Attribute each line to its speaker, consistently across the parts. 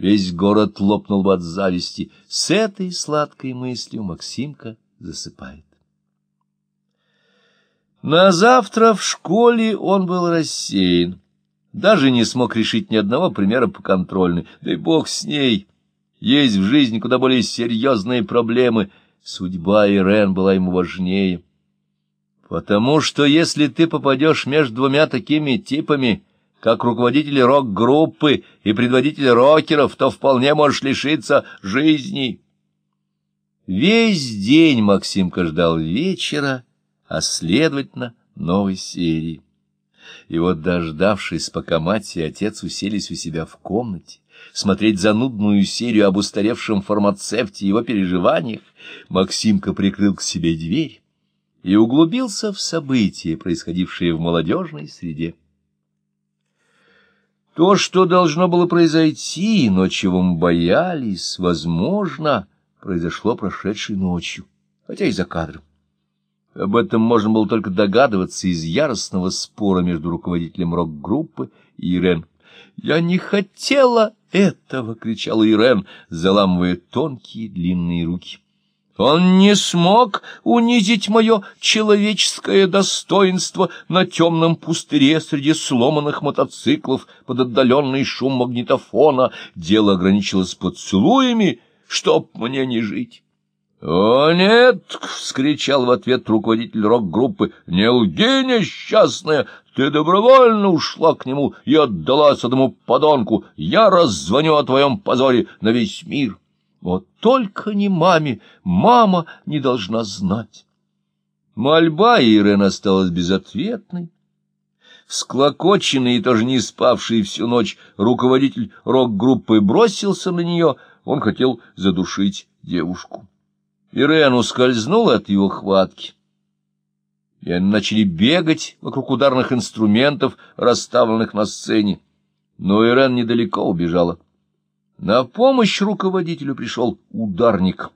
Speaker 1: весь город лопнул бы от зависти. С этой сладкой мыслью Максимка засыпает. На завтра в школе он был рассеян. Даже не смог решить ни одного примера по контрольной. Да и бог с ней. Есть в жизни куда более серьезные проблемы. Судьба Ирен была ему важнее. Потому что если ты попадешь между двумя такими типами, как руководитель рок-группы и предводитель рокеров, то вполне можешь лишиться жизни. Весь день Максимка ждал вечера, а, следовательно, новой серии. И вот, дождавшись, пока мать и отец уселись у себя в комнате, смотреть занудную серию об устаревшем фармацевте и его переживаниях, Максимка прикрыл к себе дверь и углубился в события, происходившие в молодежной среде. То, что должно было произойти, но чего мы боялись, возможно, произошло прошедшей ночью, хотя и за кадром. Об этом можно было только догадываться из яростного спора между руководителем рок-группы и Ирен. «Я не хотела этого!» — кричала Ирен, заламывая тонкие длинные руки. Он не смог унизить мое человеческое достоинство на темном пустыре среди сломанных мотоциклов под отдаленный шум магнитофона. Дело ограничилось поцелуями, чтоб мне не жить. — О, нет! — вскричал в ответ руководитель рок-группы. — Не лги, несчастная! Ты добровольно ушла к нему и отдалась этому подонку. Я раззвоню о твоем позоре на весь мир. Вот только не маме, мама не должна знать. Мольба Ирен осталась безответной. Всклокоченный и тоже не спавший всю ночь руководитель рок-группы бросился на нее, он хотел задушить девушку. Ирен ускользнула от его хватки. И они начали бегать вокруг ударных инструментов, расставленных на сцене. Но Ирен недалеко убежала. На помощь руководителю пришел ударник.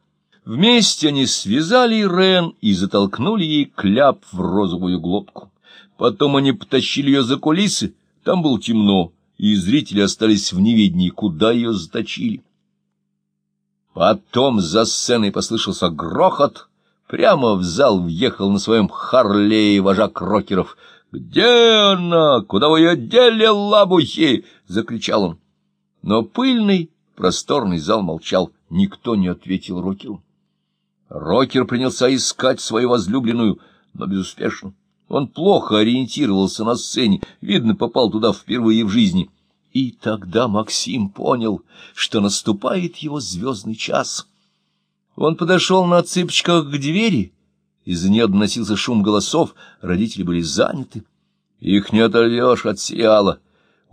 Speaker 1: Вместе они связали Ирен и затолкнули ей кляп в розовую глотку. Потом они потащили ее за кулисы, там было темно, и зрители остались в неведении, куда ее заточили. Потом за сценой послышался грохот, прямо в зал въехал на своем Харлее вожак рокеров. «Где она? Куда вы ее дели, лабухи?» — закричал он. Но пыльный, просторный зал молчал, никто не ответил рокеру. Рокер принялся искать свою возлюбленную, но безуспешно. Он плохо ориентировался на сцене, видно, попал туда впервые в жизни — и тогда Максим понял, что наступает его звездный час. Он подошел на цыпочках к двери, из-за нее доносился шум голосов, родители были заняты. Их не оторвешь от сериала.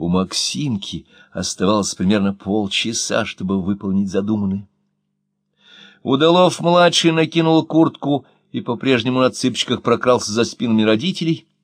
Speaker 1: У Максимки оставалось примерно полчаса, чтобы выполнить задуманное. Удалов-младший накинул куртку и по-прежнему на цыпочках прокрался за спинами родителей —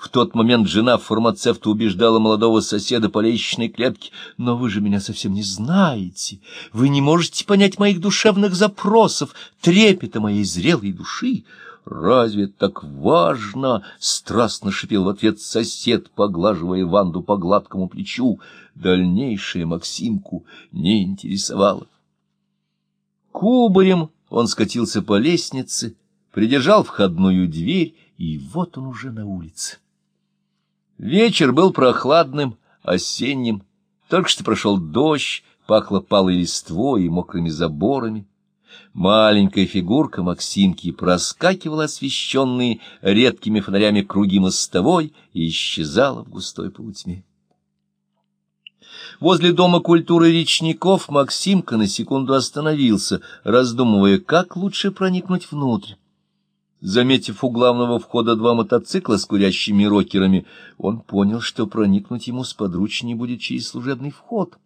Speaker 1: в тот момент жена фармацевта убеждала молодого соседа по лестничной клетке, «Но вы же меня совсем не знаете. Вы не можете понять моих душевных запросов, трепета моей зрелой души». «Разве так важно?» — страстно шипел в ответ сосед, поглаживая Ванду по гладкому плечу. Дальнейшее Максимку не интересовало. Кубарем он скатился по лестнице, придержал входную дверь, и вот он уже на улице. Вечер был прохладным, осенним. Только что прошел дождь, пахло палой листвой и мокрыми заборами. Маленькая фигурка Максимки проскакивала освещенные редкими фонарями круги мостовой и исчезала в густой полутьме. Возле Дома культуры речников Максимка на секунду остановился, раздумывая, как лучше проникнуть внутрь. Заметив у главного входа два мотоцикла с курящими рокерами, он понял, что проникнуть ему сподручнее будет через служебный вход.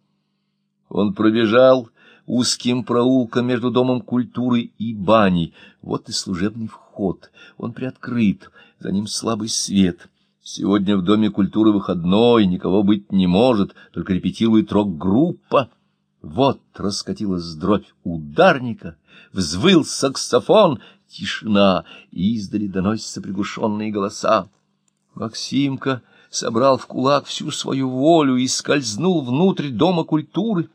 Speaker 1: Он пробежал узким проулком между Домом культуры и баней. Вот и служебный вход. Он приоткрыт, за ним слабый свет. Сегодня в Доме культуры выходной, никого быть не может, только репетирует рок-группа. Вот раскатилась дробь ударника, взвыл саксофон — Тишина, издали доносятся приглушенные голоса. Максимка собрал в кулак всю свою волю и скользнул внутрь Дома культуры.